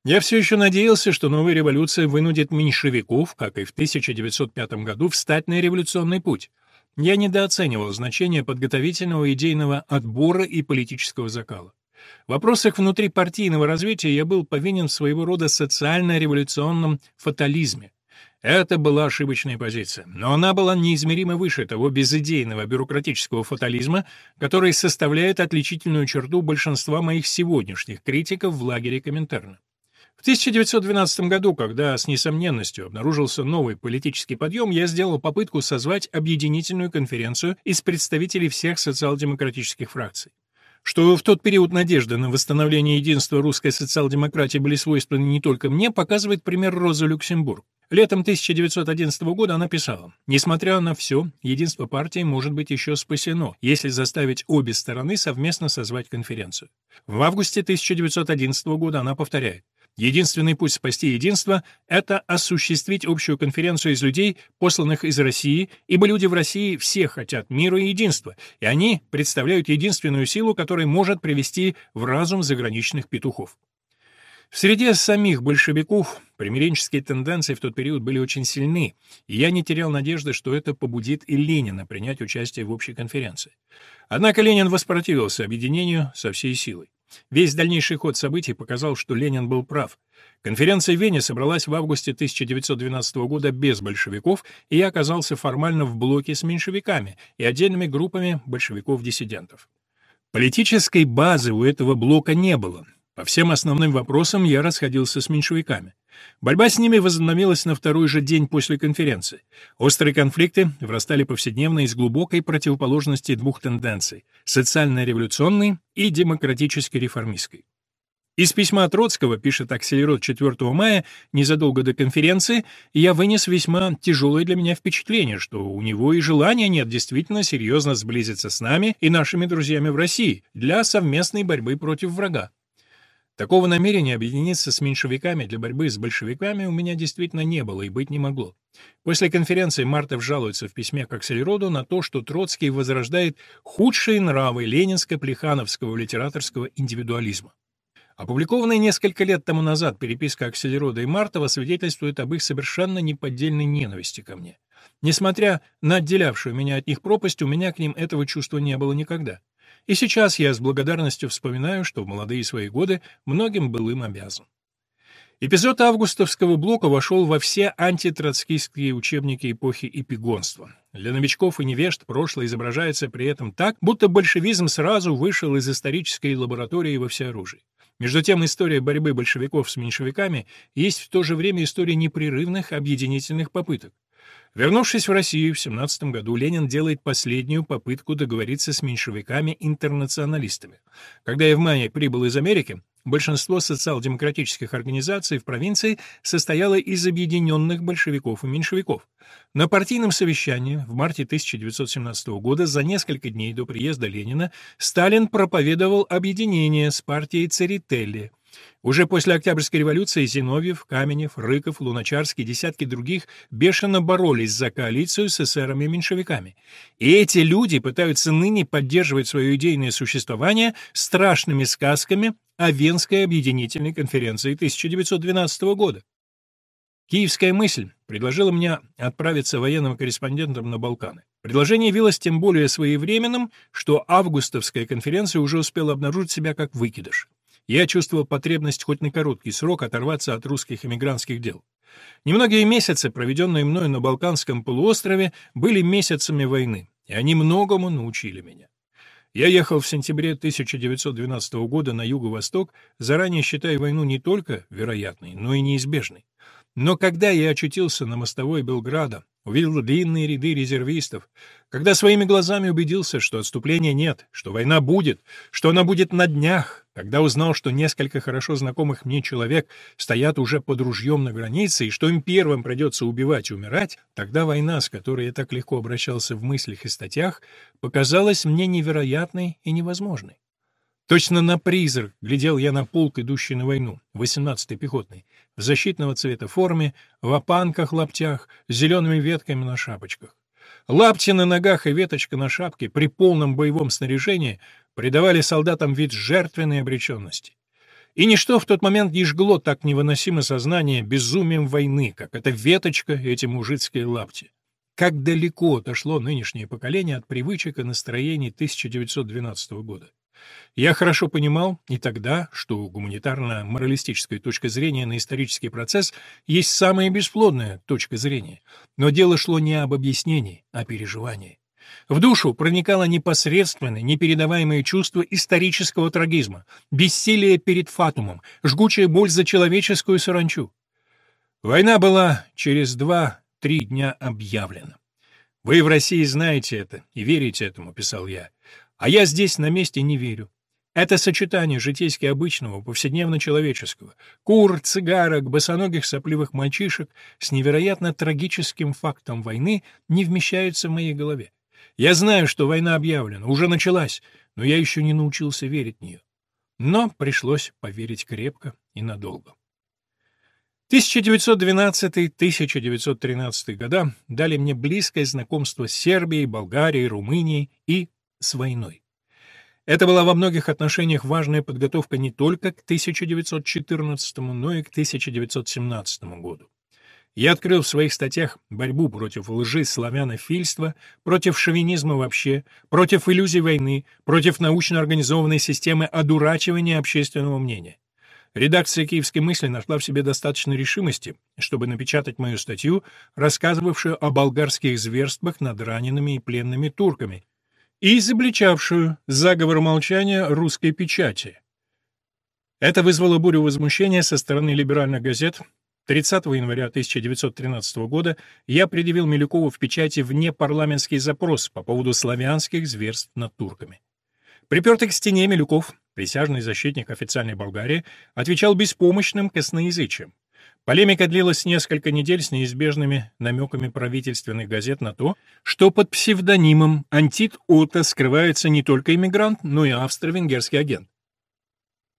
Я все еще надеялся, что новая революция вынудит меньшевиков, как и в 1905 году, встать на революционный путь. Я недооценивал значение подготовительного идейного отбора и политического закала. В вопросах внутрипартийного развития я был повинен в своего рода социально-революционном фатализме. Это была ошибочная позиция, но она была неизмеримо выше того безыдейного бюрократического фатализма, который составляет отличительную черту большинства моих сегодняшних критиков в лагере Коминтерна. В 1912 году, когда с несомненностью обнаружился новый политический подъем, я сделал попытку созвать объединительную конференцию из представителей всех социал-демократических фракций. Что в тот период надежды на восстановление единства русской социал-демократии были свойственны не только мне, показывает пример Розы Люксембург. Летом 1911 года она писала, «Несмотря на все, единство партии может быть еще спасено, если заставить обе стороны совместно созвать конференцию». В августе 1911 года она повторяет, Единственный путь спасти единство — это осуществить общую конференцию из людей, посланных из России, ибо люди в России все хотят мира и единства, и они представляют единственную силу, которая может привести в разум заграничных петухов. В среде самих большевиков примиренческие тенденции в тот период были очень сильны, и я не терял надежды, что это побудит и Ленина принять участие в общей конференции. Однако Ленин воспротивился объединению со всей силой. Весь дальнейший ход событий показал, что Ленин был прав. Конференция в Вене собралась в августе 1912 года без большевиков, и я оказался формально в блоке с меньшевиками и отдельными группами большевиков-диссидентов. Политической базы у этого блока не было. По всем основным вопросам я расходился с меньшевиками. Борьба с ними возобновилась на второй же день после конференции. Острые конфликты врастали повседневно из глубокой противоположности двух тенденций — социально-революционной и демократически-реформистской. Из письма Троцкого, пишет Акселерот 4 мая, незадолго до конференции, я вынес весьма тяжелое для меня впечатление, что у него и желания нет действительно серьезно сблизиться с нами и нашими друзьями в России для совместной борьбы против врага. Такого намерения объединиться с меньшевиками для борьбы с большевиками у меня действительно не было и быть не могло. После конференции Мартов жалуется в письме к Аксельроду на то, что Троцкий возрождает худшие нравы ленинско-плехановского литераторского индивидуализма. Опубликованная несколько лет тому назад переписка Аксельрода и Мартова свидетельствует об их совершенно неподдельной ненависти ко мне. Несмотря на отделявшую меня от них пропасть, у меня к ним этого чувства не было никогда. И сейчас я с благодарностью вспоминаю, что в молодые свои годы многим был им обязан. Эпизод августовского блока вошел во все антитроцкистские учебники эпохи эпигонства. Для новичков и невежд прошлое изображается при этом так, будто большевизм сразу вышел из исторической лаборатории во всеоружии. Между тем, история борьбы большевиков с меньшевиками есть в то же время история непрерывных объединительных попыток. Вернувшись в Россию в 17 году, Ленин делает последнюю попытку договориться с меньшевиками-интернационалистами. Когда я в мае прибыл из Америки, большинство социал-демократических организаций в провинции состояло из объединенных большевиков и меньшевиков. На партийном совещании в марте 1917 года, за несколько дней до приезда Ленина, Сталин проповедовал объединение с партией Церетели – уже после Октябрьской революции Зиновьев, Каменев, Рыков, Луначарский и десятки других бешено боролись за коалицию с эсерами и меньшевиками. И эти люди пытаются ныне поддерживать свое идейное существование страшными сказками о Венской объединительной конференции 1912 года. Киевская мысль предложила мне отправиться военным корреспондентом на Балканы. Предложение явилось тем более своевременным, что августовская конференция уже успела обнаружить себя как выкидыш я чувствовал потребность хоть на короткий срок оторваться от русских эмигрантских дел. Немногие месяцы, проведенные мною на Балканском полуострове, были месяцами войны, и они многому научили меня. Я ехал в сентябре 1912 года на юго-восток, заранее считая войну не только вероятной, но и неизбежной. Но когда я очутился на мостовой Белграда, увидел длинные ряды резервистов, когда своими глазами убедился, что отступления нет, что война будет, что она будет на днях, когда узнал, что несколько хорошо знакомых мне человек стоят уже под ружьем на границе и что им первым придется убивать и умирать, тогда война, с которой я так легко обращался в мыслях и статьях, показалась мне невероятной и невозможной. Точно на призрак глядел я на полк, идущий на войну, 18-й пехотный, в защитного цвета форме, в опанках-лаптях, с зелеными ветками на шапочках. Лапти на ногах и веточка на шапке при полном боевом снаряжении придавали солдатам вид жертвенной обреченности. И ничто в тот момент не жгло так невыносимо сознание безумием войны, как эта веточка эти мужицкие лапти. Как далеко отошло нынешнее поколение от привычек и настроений 1912 года. Я хорошо понимал и тогда, что гуманитарно-моралистическая точка зрения на исторический процесс есть самая бесплодная точка зрения. Но дело шло не об объяснении, а о переживании. В душу проникало непосредственное, непередаваемое чувство исторического трагизма, бессилие перед фатумом, жгучая боль за человеческую саранчу. Война была через два-три дня объявлена. «Вы в России знаете это и верите этому», — писал я. А я здесь на месте не верю. Это сочетание житейски обычного, повседневно-человеческого, кур, цигарок, босоногих сопливых мальчишек с невероятно трагическим фактом войны не вмещается в моей голове. Я знаю, что война объявлена, уже началась, но я еще не научился верить в нее. Но пришлось поверить крепко и надолго. 1912-1913 года дали мне близкое знакомство с Сербией, Болгарией, Румынией и с войной. Это была во многих отношениях важная подготовка не только к 1914, но и к 1917 году. Я открыл в своих статьях борьбу против лжи славянофильства, против шовинизма вообще, против иллюзий войны, против научно организованной системы одурачивания общественного мнения. Редакция «Киевской мысли» нашла в себе достаточно решимости, чтобы напечатать мою статью, рассказывавшую о болгарских зверствах над ранеными и пленными турками, и изобличавшую заговор молчания русской печати. Это вызвало бурю возмущения со стороны либеральных газет. 30 января 1913 года я предъявил Милюкову в печати внепарламентский запрос по поводу славянских зверств над турками. Припертый к стене Милюков, присяжный защитник официальной Болгарии, отвечал беспомощным косноязычием. Полемика длилась несколько недель с неизбежными намеками правительственных газет на то, что под псевдонимом Антит Ота скрывается не только иммигрант, но и австро-венгерский агент.